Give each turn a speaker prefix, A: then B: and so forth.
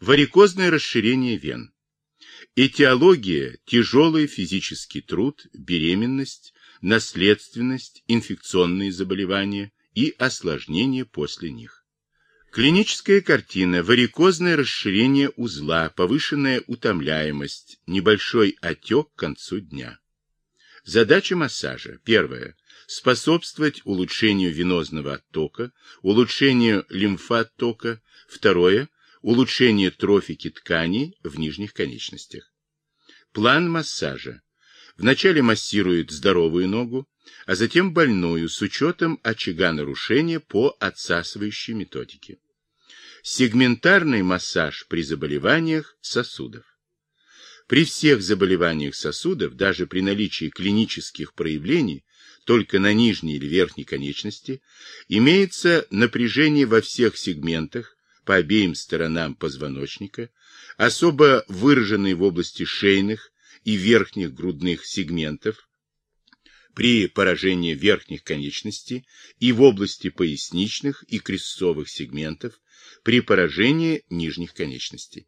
A: Варикозное расширение вен. Этиология – тяжелый физический труд, беременность, наследственность, инфекционные заболевания и осложнения после них. Клиническая картина – варикозное расширение узла, повышенная утомляемость, небольшой отек к концу дня. Задача массажа. Первое. Способствовать улучшению венозного оттока, улучшению лимфооттока. Второе. Улучшение трофики тканей в нижних конечностях. План массажа. Вначале массируют здоровую ногу, а затем больную с учетом очага нарушения по отсасывающей методике. Сегментарный массаж при заболеваниях сосудов. При всех заболеваниях сосудов, даже при наличии клинических проявлений, только на нижней или верхней конечности, имеется напряжение во всех сегментах по обеим сторонам позвоночника, особо выраженный в области шейных и верхних грудных сегментов, при поражении верхних конечностей и в области поясничных и крестцовых сегментов при поражении нижних конечностей.